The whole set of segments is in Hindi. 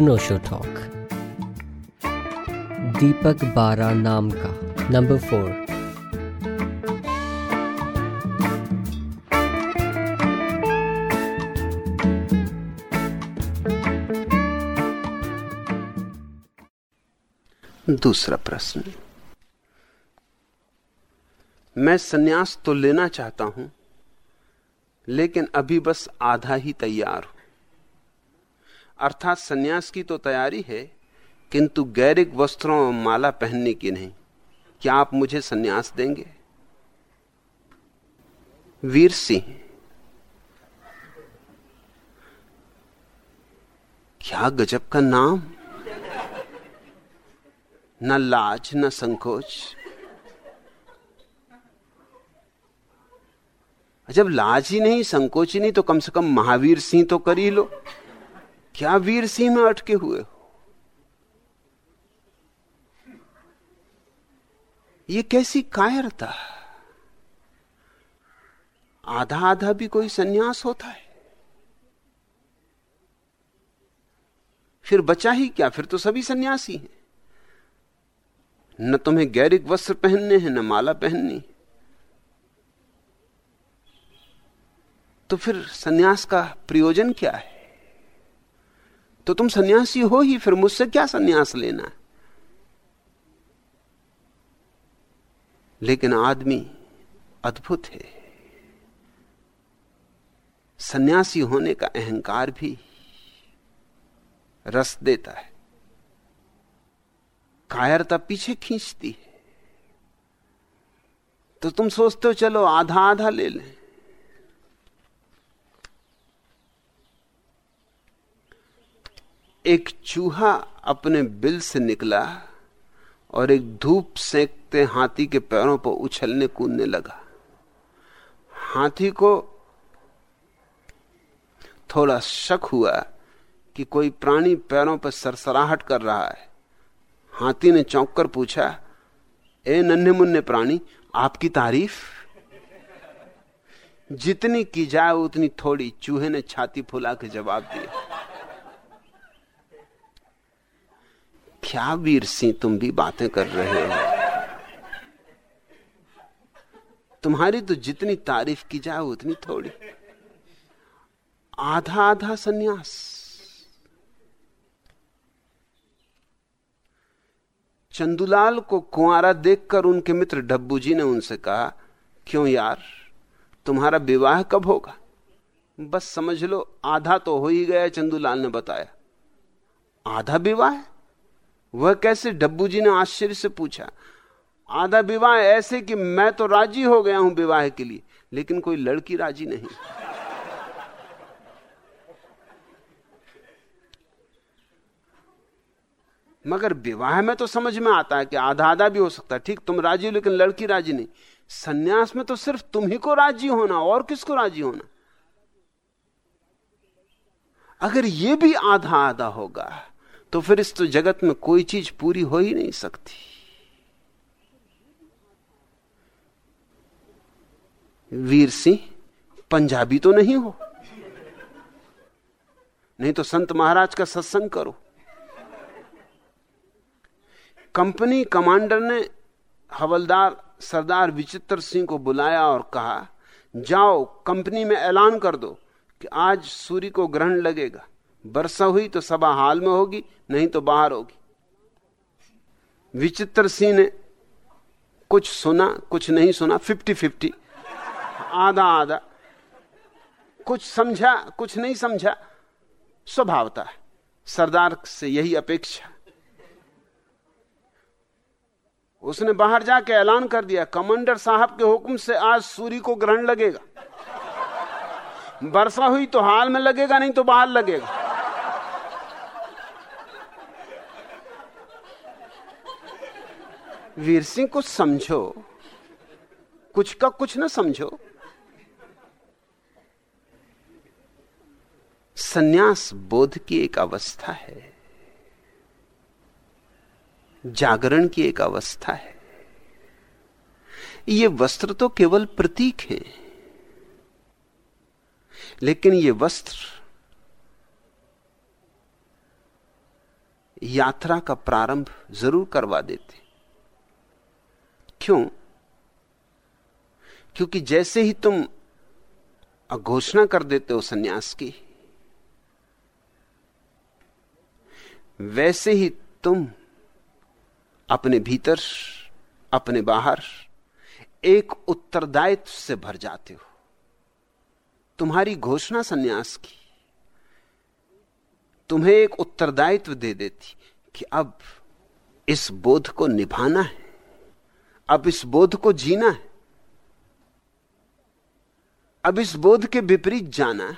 अनोशो टॉक दीपक बारा नाम का नंबर फोर दूसरा प्रश्न। मैं सन्यास तो लेना चाहता हूँ, लेकिन अभी बस आधा ही तैयार हूँ। अर्थात सन्यास की तो तैयारी है, किंतु गैरिक वस्त्रों और माला पहनने की नहीं। क्या आप मुझे सन्यास देंगे? वीर सिंह। क्या गजब का नाम? न लाज, न संकोच। जब लाज ही नहीं, संकोच ही नहीं तो कम से कम महावीर सिंह तो कर ही लो। क्या वीर सिंह में अटके हुए हो? ये कैसी कायरता आधा आधा भी कोई सन्यास होता है। फिर बचा ही क्या? फिर तो सभी सन्यासी हैं। न तुम्हें गैरिक वस्त्र पहनने हैं, न माला पहननी। तो फिर सन्यास का प्रयोजन क्या है? तो तुम सन्यासी हो ही, फिर मुझसे क्या सन्यास लेना है? लेकिन आदमी अद्भुत है। सन्यासी होने का अहंकार भी रस देता है। कायरता पीछे खींचती है। तो तुम सोचते हो, चलो आधा आधा ले लें। एक चूहा अपने बिल से निकला और एक धूप सेकते हाथी के पैरों पर उछलने कूदने लगा। हाथी को थोड़ा शक हुआ कि कोई प्राणी पैरों पर सरसराहट कर रहा है। हाथी ने चौंक कर पूछा, ए नन्हे मुन्ने प्राणी, आपकी तारीफ़? जितनी की जाए, उतनी थोड़ी, चूहे ने छाती फुला के जवाब दिया। क्या वीर सिंह तुम भी बातें कर रहे हो? तुम्हारी तो जितनी तारीफ़ की जाए, उतनी थोड़ी। आधा आधा सन्यास। चंदुलाल को कुआरा देखकर उनके मित्र डब्बू जी ने उनसे कहा, क्यों यार? तुम्हारा विवाह कब होगा? बस समझ लो, आधा तो हो ही गया चंदूलाल ने बताया। आधा विवाह? वह कैसे डब्बू जी ने आश्चर्य से पूछा, आधा विवाह ऐसे कि मैं तो राज़ी हो गया हूँ विवाह के लिए, लेकिन कोई लड़की राज़ी नहीं। मगर विवाह में तो समझ में आता है कि आधा आधा भी हो सकता है। ठीक, तुम राज़ी हो, लेकिन लड़की राज़ी नहीं। सन्यास में तो सिर्फ़ तुम ही को राज़ी होना, और किसको राज़ी होना? अगर यह भी आधा आधा होगा तो फिर इस तो जगत में कोई चीज़ पूरी हो ही नहीं सकती। वीर सिंह, पंजाबी तो नहीं हो। नहीं तो संत महाराज का सत्संग करो। कंपनी कमांडर ने हवलदार सरदार विचित्र सिंह को बुलाया और कहा, जाओ कंपनी में ऐलान कर दो कि आज सूर्य को ग्रहण लगेगा। वर्षा हुई तो सभा हाल में होगी, नहीं तो बाहर होगी। विचित्र सिंह ने कुछ सुना, कुछ नहीं सुना फिफ्टी फिफ्टी आधा आधा। कुछ समझा, कुछ नहीं समझा स्वभावता है। सरदार से यही अपेक्षा। उसने बाहर जाके ऐलान कर दिया, कमांडर साहब के हुक्म से आज सूर्य को ग्रहण लगेगा। वर्षा हुई तो हाल में लगेगा, नहीं तो बाहर लगेगा। वीर सिंह को समझो। कुछ का कुछ ना समझो। सन्यास बोध की एक अवस्था है। जागरण की एक अवस्था है। ये वस्त्र तो केवल प्रतीक है। लेकिन ये वस्त्र यात्रा का प्रारंभ ज़रूर करवा देते। क्यों? क्योंकि जैसे ही तुम घोषणा कर देते हो सन्यास की, वैसे ही तुम अपने भीतर, अपने बाहर एक उत्तरदायित्व से भर जाते हो। तुम्हारी घोषणा सन्यास की, तुम्हें एक उत्तरदायित्व दे देती कि अब इस बोध को निभाना है। अब इस बोध को जीना है। अब इस बोध के विपरीत जाना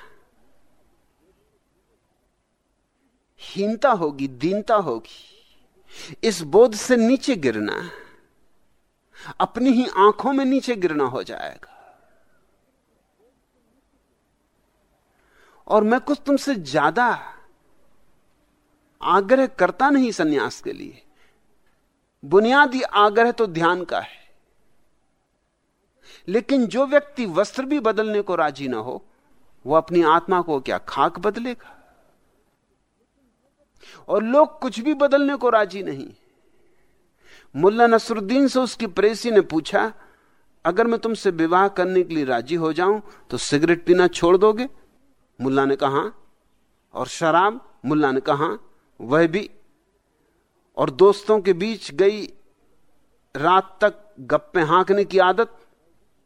हीनता होगी, दीनता होगी। इस बोध से नीचे गिरना अपनी ही आँखों में नीचे गिरना हो जाएगा। और मैं कुछ तुमसे ज़्यादा आग्रह करता नहीं सन्यास के लिए। बुनियादी आग्रह तो ध्यान का है। लेकिन जो व्यक्ति वस्त्र भी बदलने को राज़ी ना हो, वो अपनी आत्मा को क्या खाक बदलेगा? और लोग कुछ भी बदलने को राज़ी नहीं। मुल्ला नसरुद्दीन से उसकी प्रेसी ने पूछा, अगर मैं तुमसे विवाह करने के लिए राज़ी हो जाऊँ तो सिगरेट पीना छोड़ दोगे? मुल्ला ने कहा, और शराब? मुल्ला ने कहा, वह भी और दोस्तों के बीच गई रात तक गप्पे हाँकने की आदत,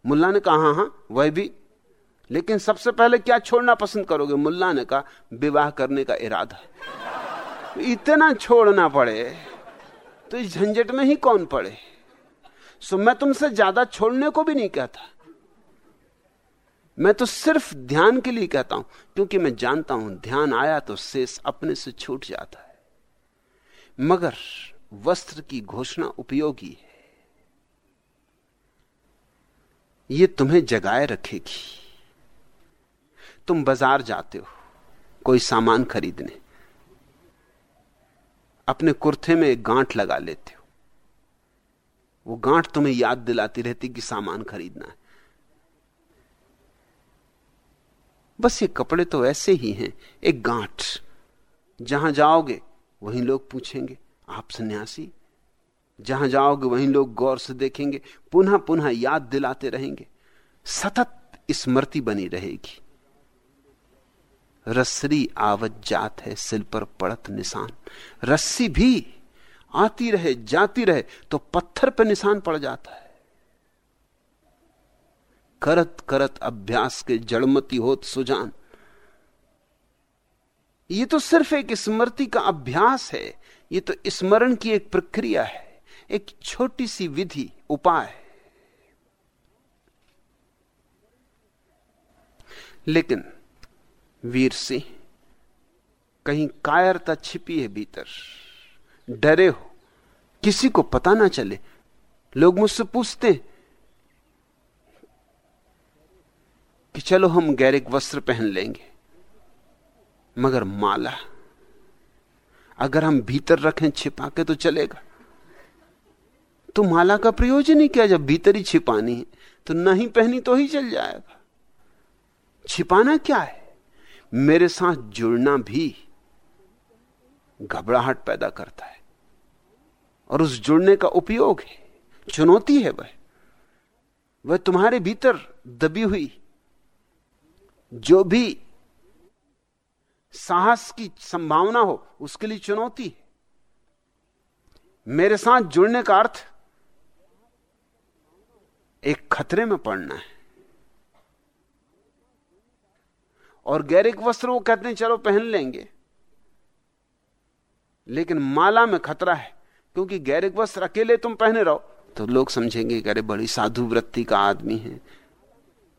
मुल्ला ने कहा, हाँ वह भी। लेकिन सबसे पहले क्या छोड़ना पसंद करोगे? मुल्ला ने कहा, विवाह करने का इरादा। इतना छोड़ना पड़े तो इस झंझट में ही कौन पड़े? सो मैं तुमसे ज़्यादा छोड़ने को भी नहीं कहता। मैं तो सिर्फ़ ध्यान के लिए कहता हूँ, क्योंकि मैं जानता हूँ, ध्यान आया तो शेष अपने से छूट जाता है। मगर वस्त्र की घोषणा उपयोगी है। ये तुम्हें जगाए रखेगी। तुम बाज़ार जाते हो, कोई सामान खरीदने। अपने कुर्ते में एक गांठ लगा लेते हो। वो गांठ तुम्हें याद दिलाती रहती कि सामान खरीदना है। बस ये कपड़े तो ऐसे ही हैं, एक गांठ। जहाँ जाओगे वहीं लोग पूछेंगे, आप सन्यासी? जहाँ जाओगे वहीं लोग गौर से देखेंगे, पुनः पुनः याद दिलाते रहेंगे। सतत स्मृति बनी रहेगी। रसरी आवत जात है सिल पर पड़त निशान। रस्सी भी आती रहे, जाती रहे तो पत्थर पर निशान पड़ जाता है। करत करत अभ्यास के जड़मती होत सुजान। ये तो सिर्फ़ एक स्मृति का अभ्यास है, ये तो स्मरण की एक प्रक्रिया है, एक छोटी सी विधि, उपाय लेकिन वीर सिंह, कहीं कायरता छिपी है भीतर, डरे हो, किसी को पता ना चले, लोग मुझसे पूछते कि चलो हम गैरिक वस्त्र पहन लेंगे। मगर माला। अगर हम भीतर रखें छिपा के तो चलेगा। तो माला का प्रयोजन ही क्या? जब भीतर ही छिपानी है तो नहीं पहनी तो ही चल जाएगा। छिपाना क्या है? मेरे साथ जुड़ना भी घबराहट पैदा करता है। और उस जुड़ने का उपयोग है। चुनौती है वह। वह तुम्हारे भीतर दबी हुई, जो भी साहस की संभावना हो, उसके लिए चुनौती मेरे साथ जुड़ने का अर्थ, एक खतरे में पड़ना है। और गैरिक वस्त्र वो कहते हैं, चलो पहन लेंगे। लेकिन माला में खतरा है, क्योंकि गैरिक वस्त्र अकेले तुम पहने रहो तो लोग समझेंगे कि अरे बड़ी साधु वृत्ति का आदमी है,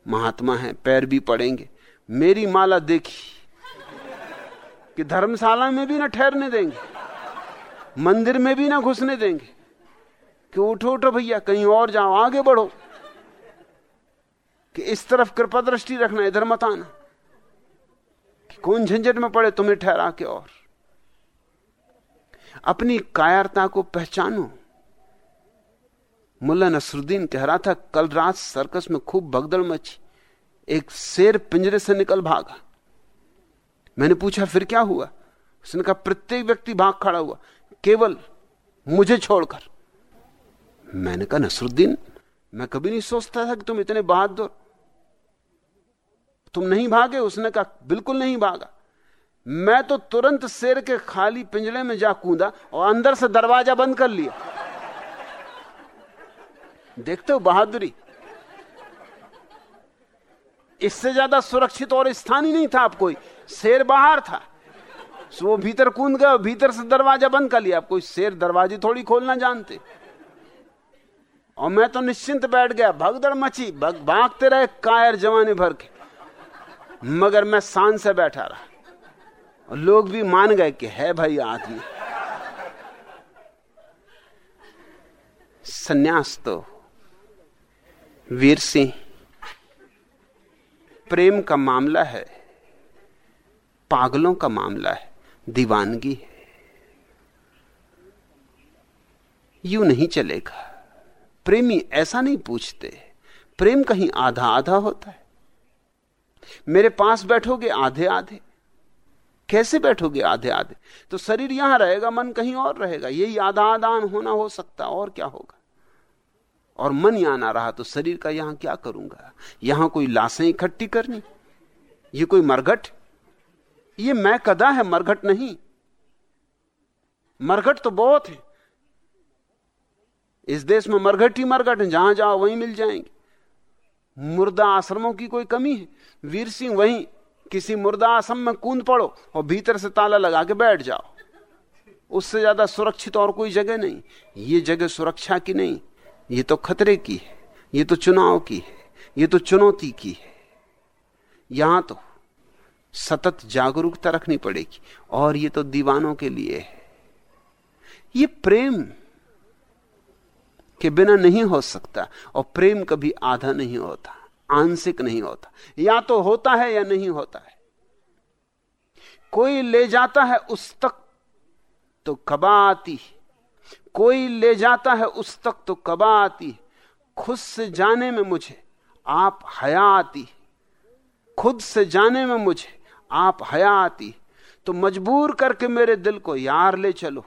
महात्मा है, पैर भी पड़ेंगे। मेरी माला देखी। कि धर्मशाला में भी ना ठहरने देंगे, मंदिर में भी ना घुसने देंगे, कि उठो उठो भैया, कहीं और जाओ, आगे बढ़ो, कि इस तरफ़ कृपा दृष्टि रखना, इधर मत आना, कि कौन झंझट में पड़े, तुम्हें ठहरा के और। अपनी कायरता को पहचानो। मुल्ला नसरुद्दीन कह रहा था, कल रात सर्कस में खूब भगदड़ मची, एक शेर पिंजरे से निकल भागा। मैंने पूछा, फिर क्या हुआ? उसने कहा, प्रत्येक व्यक्ति भाग खड़ा हुआ। केवल मुझे छोड़कर। मैंने कहा, नसरुद्दीन, मैं कभी नहीं सोचता था कि तुम इतने बहादुर। तुम नहीं भागे? उसने कहा, बिल्कुल नहीं भागा। मैं तो तुरंत शेर के खाली पिंजरे में जा कूदा और अंदर से दरवाज़ा बंद कर लिया। देखते हो, बहादुरी। इससे ज़्यादा सुरक्षित और स्थान ही नहीं था आप कोई। शेर बाहर था। सो वो भीतर कूद गया, भीतर से दरवाज़ा बंद कर लिया। कोई शेर दरवाजे थोड़ी खोलना जानते। और मैं तो निश्चिंत बैठ गया, भगदड़ मची, भग, भागते रहे कायर जमाने भर के। मगर मैं शान से बैठा रहा। और लोग भी मान गए कि है भाई आदमी। सन्यास तो वीर सिंह। प्रेम का मामला है। पागलों का मामला है, दीवानगी है। यू नहीं चलेगा। प्रेमी ऐसा नहीं पूछते, प्रेम कहीं आधा आधा होता है। मेरे पास बैठोगे आधे आधे कैसे बैठोगे आधे आधे तो शरीर यहाँ रहेगा, मन कहीं और रहेगा। यही आधा आदान होना हो सकता, और क्या होगा? और मन यहाँ ना रहा तो शरीर का यहाँ क्या करूँगा? यहाँ कोई लाशें इकट्ठी करनी? ये कोई मरघट? ये मैं कदा है मरघट नहीं। मरघट तो बहुत है। इस देश में मरघट ही मरघट है, जहाँ जाओ वहीं मिल जाएँगे। मुर्दा आश्रमों की कोई कमी है? वीर सिंह, वहीं किसी मुर्दा आश्रम में कूद पड़ो और भीतर से ताला लगा के बैठ जाओ। उससे ज़्यादा सुरक्षित और कोई जगह नहीं। ये जगह सुरक्षा की नहीं। ये तो खतरे की है। ये तो चुनाव की है। ये तो चुनौती की है। यहाँ तो सतत जागरूकता रखनी पड़ेगी। और ये तो दीवानों के लिए है। ये प्रेम के बिना नहीं हो सकता और प्रेम कभी आधा नहीं होता, आंशिक नहीं होता। या तो होता है या नहीं होता है। कोई ले जाता है उस तक तो कबा आती कोई ले जाता है उस तक तो कबा आती खुद से जाने में मुझे आप हया आती खुद से जाने में मुझे आप हया आती तो मजबूर करके मेरे दिल को यार ले चलो।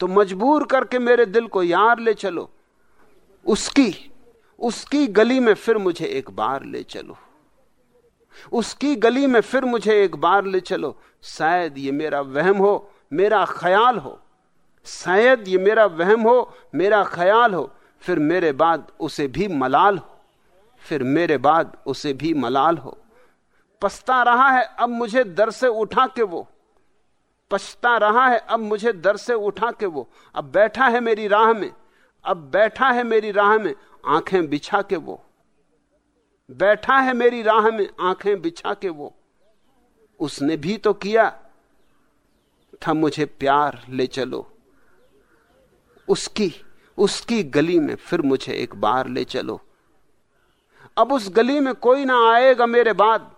तो मजबूर करके मेरे दिल को यार ले चलो। उसकी उसकी गली में फिर मुझे एक बार ले चलो। उसकी गली में फिर मुझे एक बार ले चलो। शायद ये मेरा वहम हो, मेरा ख्याल हो। शायद ये मेरा वहम हो, मेरा ख्याल हो। फिर मेरे बाद उसे भी मलाल हो। फिर मेरे बाद उसे भी मलाल हो। पछता रहा है, अब मुझे दर से उठा के वो। पछता रहा है, अब मुझे दर से उठा के वो। अब बैठा है मेरी राह में, अब बैठा है मेरी राह में, आँखें बिछा के वो। बैठा है मेरी राह में, आँखें बिछा के वो। उसने भी तो किया, था मुझे प्यार, ले चलो। उसकी उसकी गली में फिर मुझे एक बार ले चलो। अब उस गली में कोई ना आएगा मेरे बाद।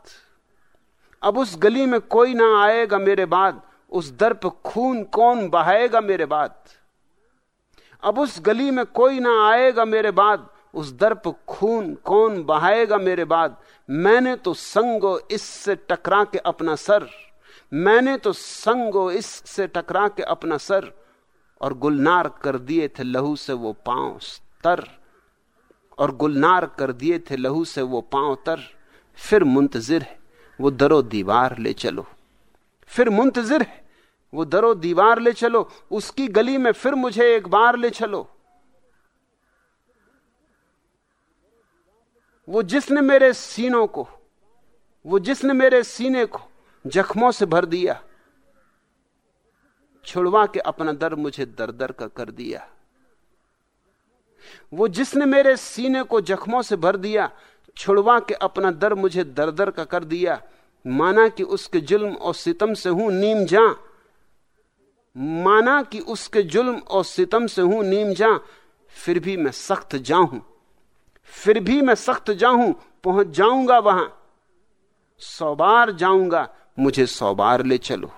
अब उस गली में कोई ना आएगा मेरे बाद। उस दर पर खून कौन बहाएगा मेरे बाद? अब उस गली में कोई ना आएगा मेरे बाद। उस दर पर खून कौन बहाएगा मेरे बाद? मैंने तो संगो इससे टकरा के अपना सर। मैंने तो संगो इससे टकरा के अपना सर। और गुलनार कर दिए थे लहू से वो पाँव तर और गुलनार कर दिए थे लहू से वो पाँव तर। फिर मुंतजिर है। वो दरो दीवार ले चलो। फिर मुंतजिर है, वो दरो दीवार ले चलो, उसकी गली में फिर मुझे एक बार ले चलो। वो जिसने मेरे सीनों को, वो जिसने मेरे सीने को जख्मों से भर दिया, छुड़वा के अपना दर मुझे दर दर का कर दिया। वो जिसने मेरे सीने को जख्मों से भर दिया छुड़वा के अपना दर मुझे दर दर का कर दिया। माना कि उसके जुल्म और सितम से हूँ नीम जा। माना कि उसके जुल्म और सितम से हूँ नीम जा। फिर भी मैं सख्त जाऊँ। फिर भी मैं सख्त जाऊँ, पहुँच जाऊँगा वहाँ। सौ बार जाऊँगा, मुझे सौ बार ले चलो।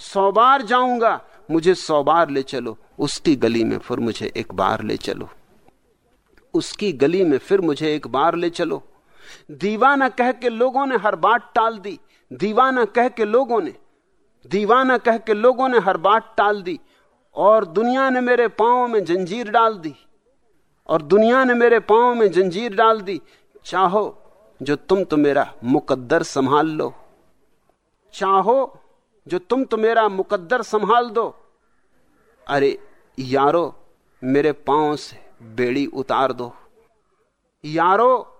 सौ बार जाऊँगा, मुझे सौ बार ले चलो। उसकी गली में फिर मुझे एक बार ले चलो। उसकी गली में फिर मुझे एक बार ले चलो। दीवाना कह के लोगों ने हर बात टाल दी। दीवाना कह के लोगों ने, दीवाना कह के लोगों ने हर बात टाल दी। और दुनिया ने मेरे पाँव में जंजीर डाल दी। और दुनिया ने मेरे पाँव में जंजीर डाल दी। चाहो जो तुम तो मेरा मुकद्दर संभाल लो। चाहो जो तुम तो मेरा मुकद्दर संभाल दो। अरे यारो, मेरे पाँव से बेड़ी उतार दो। यारो,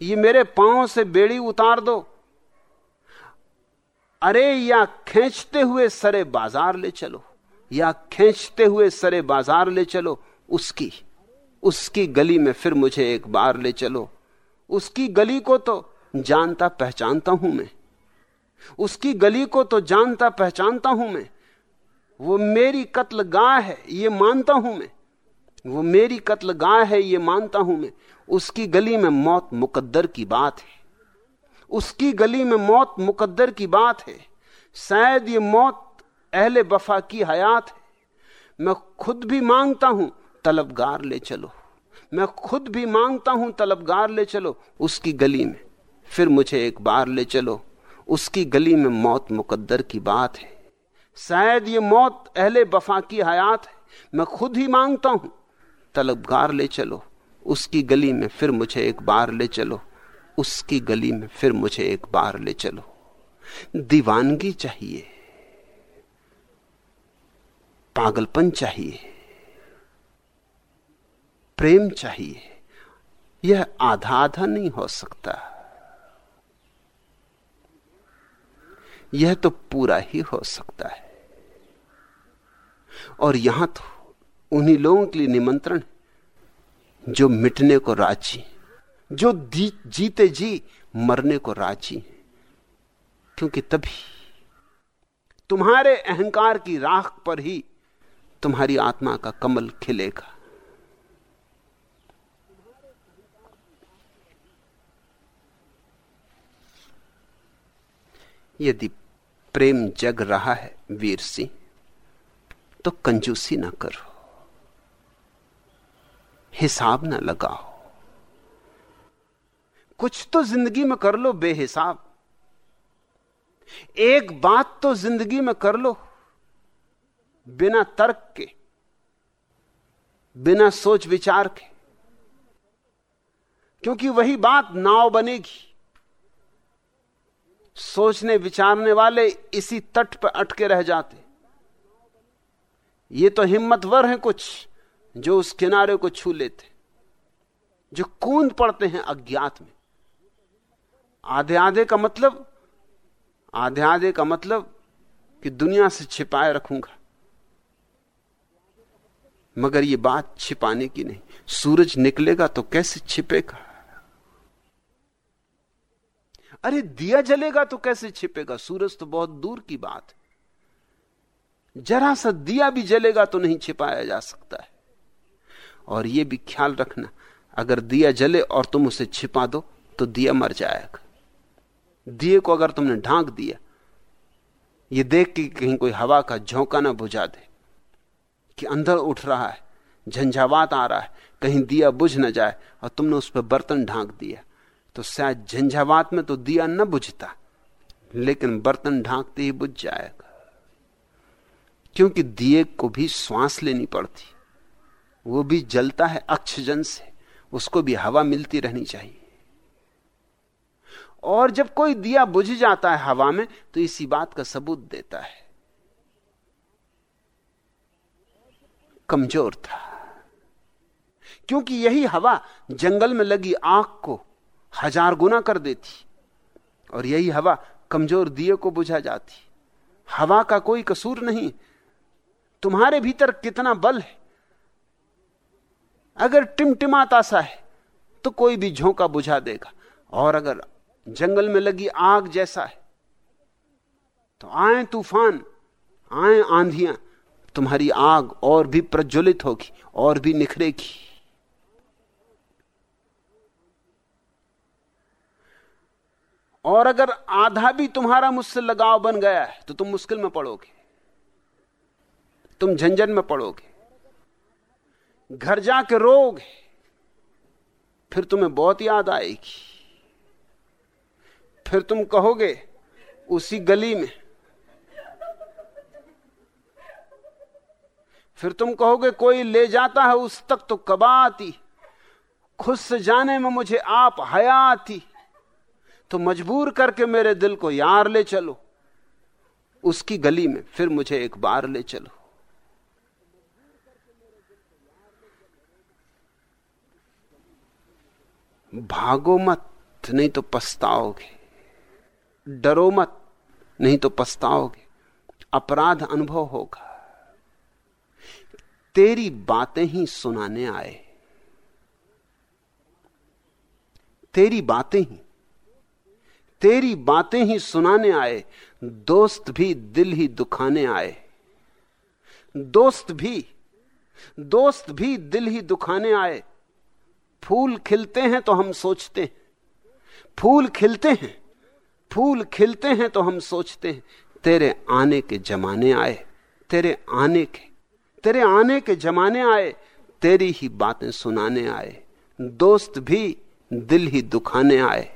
ये मेरे पाँव से बेड़ी उतार दो। अरे, या खींचते हुए सरे बाज़ार ले चलो, या खींचते हुए सरे बाज़ार ले चलो, उसकी उसकी गली में फिर मुझे एक बार ले चलो। उसकी गली को तो जानता पहचानता हूँ मैं। उसकी गली को तो जानता पहचानता हूँ मैं। वो मेरी कत्ल है, ये मानता हूँ मैं। वो मेरी कत्ल गाय है, ये मानता हूँ मैं। उसकी गली में मौत मुकद्दर की बात है। उसकी गली में मौत मुकद्दर की बात है। शायद ये मौत अहले बफा की हयात है। मैं खुद भी माँगता हूँ, तलबगार ले चलो। मैं खुद भी माँगता हूँ, तलबगार ले चलो उसकी गली में। फिर मुझे एक बार ले चलो, उसकी गली में मौत मुकद्दर की बात है। शायद ये मौत अहले बफा की हयात है। मैं खुद ही माँगता हूँ तलबगार ले चलो। उसकी गली में फिर मुझे एक बार ले चलो। उसकी गली में फिर मुझे एक बार ले चलो। दीवानगी चाहिए। पागलपन चाहिए। प्रेम चाहिए। यह आधा आधा नहीं हो सकता। यह तो पूरा ही हो सकता है। और यहाँ तो उन्हीं लोगों के लिए निमंत्रण जो मिटने को राज़ी जो जीते जी मरने को राज़ी क्योंकि तभी तुम्हारे अहंकार की राख पर ही तुम्हारी आत्मा का कमल खिलेगा। यदि प्रेम जग रहा है वीर सिंह तो कंजूसी ना करो। हिसाब ना लगाओ। कुछ तो ज़िंदगी में कर लो बेहिसाब। एक बात तो ज़िंदगी में कर लो बिना तर्क के, बिना सोच विचार के। क्योंकि वही बात नाव बनेगी। सोचने विचारने वाले इसी तट पर अटके रह जाते। ये तो हिम्मतवर हैं कुछ। जो उस किनारे को छू लेते, जो कूद पड़ते हैं अज्ञात में। आधे आधे का मतलब आधे आधे का मतलब कि दुनिया से छिपाए रखूँगा। मगर ये बात छिपाने की नहीं। सूरज निकलेगा तो कैसे छिपेगा? अरे दिया जलेगा तो कैसे छिपेगा? सूरज तो बहुत दूर की बात जरा सा दिया भी जलेगा तो नहीं छिपाया जा सकता है। और यह भी ख्याल रखना, अगर दिया जले और तुम उसे छिपा दो तो दिया मर जाएगा। दिए को अगर तुमने ढांक दिया, ये देख के कहीं कोई हवा का झोंका ना बुझा दे कि अंदर उठ रहा है, झंझावात आ रहा है, कहीं दिया बुझ ना जाए और तुमने उस पर बर्तन ढांक दिया। तो शायद झंझावात में तो दिया न बुझता, लेकिन बर्तन ढांकते ही बुझ जाएगा। क्योंकि दिए को भी श्वास लेनी पड़ती। वो भी जलता है अक्षजन से। उसको भी हवा मिलती रहनी चाहिए। और जब कोई दिया बुझ जाता है हवा में तो इसी बात का सबूत देता है। कमज़ोर था। क्योंकि यही हवा जंगल में लगी आँख को हज़ार गुना कर देती, और यही हवा कमज़ोर दिए को बुझा जाती। हवा का कोई कसूर नहीं। तुम्हारे भीतर कितना बल है। अगर टिमटिमाता सा है तो कोई भी झोंका बुझा देगा। और अगर जंगल में लगी आग जैसा है तो आए तूफ़ान, आए आंधियाँ, तुम्हारी आग और भी प्रज्वलित होगी, और भी निखरेगी। और अगर आधा भी तुम्हारा मुझसे लगाव बन गया है तो तुम मुश्किल में पड़ोगे। तुम झंझट में पड़ोगे। घर जाके है फिर तुम्हें बहुत याद आएगी। फिर तुम कहोगे, उसी गली में। फिर तुम कहोगे, कोई ले जाता है उस तक तो कबा आती खुद से जाने में मुझे आप हया आती तो मजबूर करके मेरे दिल को यार ले चलो, उसकी गली में फिर मुझे एक बार ले चलो। भागो मत, नहीं तो पछताओगे। डरो मत, नहीं तो पछताओगे। अपराध अनुभव होगा। तेरी बातें ही सुनाने आए। तेरी बातें ही, तेरी बातें ही सुनाने आए। दोस्त भी दिल ही दुखाने आए। दोस्त भी दोस्त भी दिल ही दुखाने आए। फूल खिलते हैं तो हम सोचते हैं। फूल खिलते हैं, फूल खिलते हैं तो हम सोचते हैं, तेरे आने के जमाने आए, तेरे आने के, तेरे आने के जमाने आए, तेरी ही बातें सुनाने आए, दोस्त भी दिल ही दुखाने आए,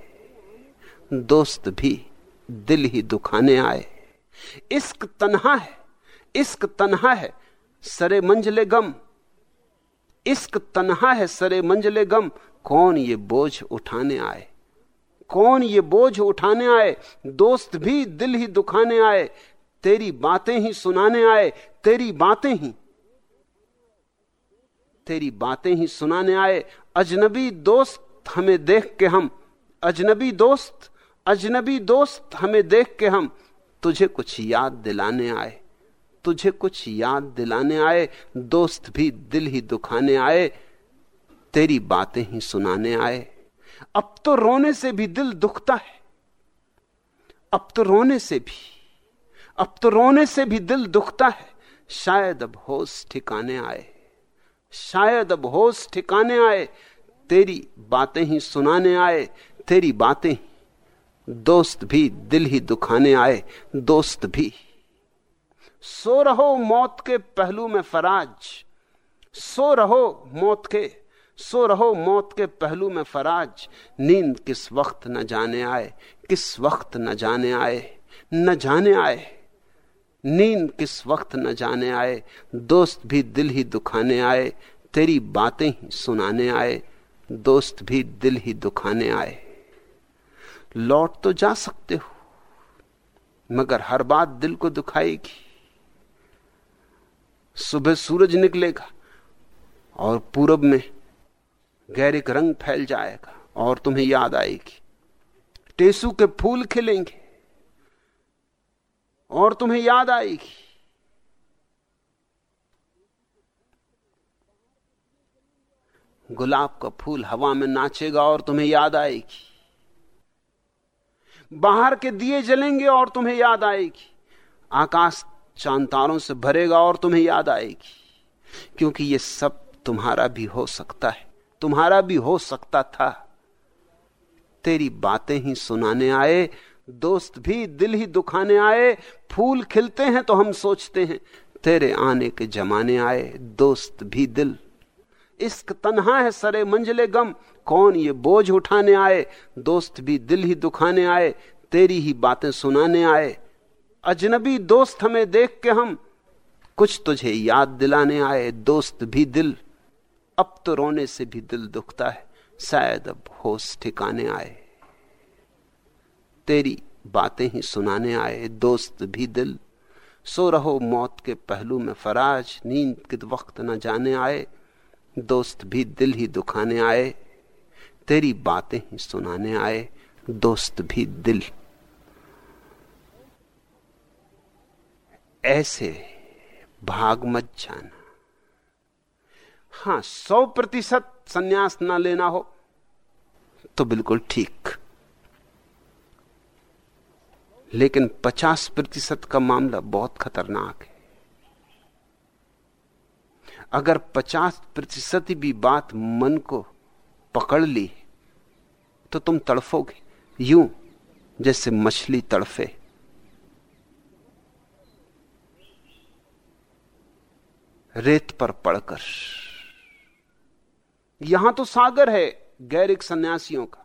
दोस्त भी दिल ही दुखाने आए। इश्क तनहा है, इश्क तनहा है, सरे मंजले गम इश्क तनहा है सरे मंजले गम। कौन ये बोझ उठाने आए? कौन ये बोझ उठाने आए? दोस्त भी दिल ही दुखाने आए। तेरी बातें ही सुनाने आए। तेरी बातें ही। तेरी बातें ही सुनाने आए। अजनबी दोस्त हमें देख के हम। अजनबी दोस्त अजनबी दोस्त हमें देख के हम। तुझे कुछ याद दिलाने आए। तुझे कुछ याद दिलाने आए, दोस्त भी दिल ही दुखाने आए, तेरी बातें ही सुनाने आए। अब तो रोने से भी दिल दुखता है, अब तो रोने से भी, अब तो रोने से भी दिल दुखता है, शायद अब होश ठिकाने आए, शायद अब होश ठिकाने आए, तेरी बातें ही सुनाने आए, तेरी बातें दोस्त भी दिल ही दुखाने आए, दोस्त भी। सो रहो मौत के पहलू में फराज। सो रहो मौत के, सो रहो मौत के पहलू में फराज। नींद किस वक्त न जाने आए, किस वक्त न जाने आए, न जाने आए। नींद किस वक्त न जाने आए, दोस्त भी दिल ही दुखाने आए, तेरी बातें ही सुनाने आए, दोस्त भी दिल ही दुखाने आए। लौट तो जा सकते हो, मगर हर बात दिल को दुखाएगी। सुबह सूरज निकलेगा और पूरब में गैरिक रंग फैल जाएगा और तुम्हें याद आएगी। टेसू के फूल खिलेंगे और तुम्हें याद आएगी। गुलाब का फूल हवा में नाचेगा और तुम्हें याद आएगी। बाहर के दिए जलेंगे और तुम्हें याद आएगी। आकाश चांतारों से भरेगा और तुम्हें याद आएगी। क्योंकि ये सब तुम्हारा भी हो सकता है। तुम्हारा भी हो सकता था। तेरी बातें ही सुनाने आए, दोस्त भी दिल ही दुखाने आए, फूल खिलते हैं तो हम सोचते हैं, तेरे आने के जमाने आए, दोस्त भी दिल। इश्क तनहा है सरे मंजले गम, कौन ये बोझ उठाने आए, दोस्त भी दिल ही दुखाने आए, तेरी ही बातें सुनाने आए। अजनबी दोस्त हमें देख के हम कुछ तुझे याद दिलाने आए दोस्त भी दिल। अब तो रोने से भी दिल दुखता है, शायद अब होश ठिकाने आए। तेरी बातें ही सुनाने आए दोस्त भी दिल। सो रहो मौत के पहलू में फराज, नींद कित वक्त न जाने आए, दोस्त भी दिल ही दुखाने आए। तेरी बातें ही सुनाने आए, दोस्त भी दिल। ऐसे भाग मत जाना। हाँ, सौ प्रतिशत संन्यास ना लेना हो तो बिल्कुल ठीक। लेकिन पचास प्रतिशत का मामला बहुत खतरनाक है। अगर पचास प्रतिशत भी बात मन को पकड़ ली तो तुम तड़फोगे। यूँ, जैसे मछली तड़फे। रेत पर पड़कर। यहाँ तो सागर है गैरिक सन्यासियों का।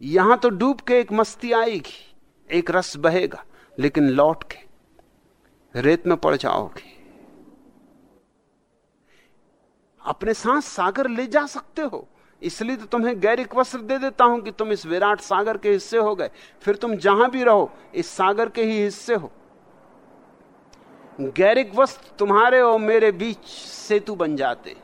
यहाँ तो डूब के एक मस्ती आएगी, एक रस बहेगा, लेकिन लौट के रेत में पड़ जाओगे। अपने साथ सागर ले जा सकते हो, इसलिए तो तुम्हें गैरिक वस्त्र दे देता हूँ कि तुम इस विराट सागर के हिस्से हो गए। फिर तुम जहाँ भी रहो, इस सागर के ही हिस्से हो। गैरिक वस्त्र तुम्हारे और मेरे बीच सेतु बन जाते।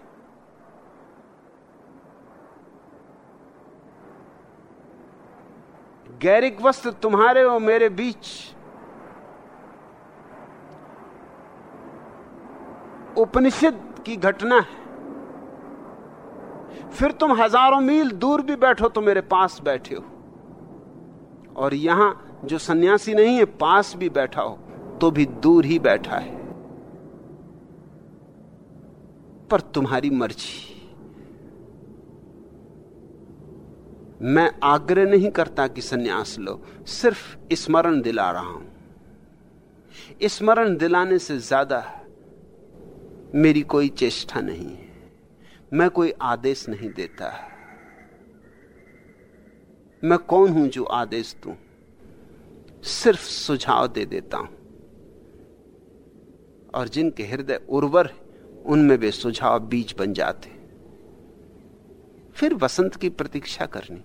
गैरिक वस्त्र तुम्हारे और मेरे बीच उपनिषद की घटना है। फिर तुम हज़ारों मील दूर भी बैठो तो मेरे पास बैठे हो। और यहाँ जो सन्यासी नहीं है, पास भी बैठा हो। तो भी दूर ही बैठा है। पर तुम्हारी मर्ज़ी। मैं आग्रह नहीं करता कि सन्यास लो, सिर्फ़ स्मरण दिला रहा हूँ। स्मरण दिलाने से ज़्यादा मेरी कोई चेष्टा नहीं है। मैं कोई आदेश नहीं देता। मैं कौन हूँ जो आदेश दूँ? सिर्फ़ सुझाव दे देता हूँ। और जिनके हृदय उर्वर उनमें वे सुझाव बीज बन जाते फिर वसंत की प्रतीक्षा करनी।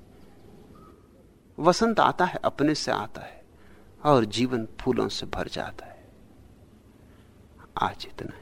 वसंत आता है, अपने से आता है, और जीवन फूलों से भर जाता है। आज इतना।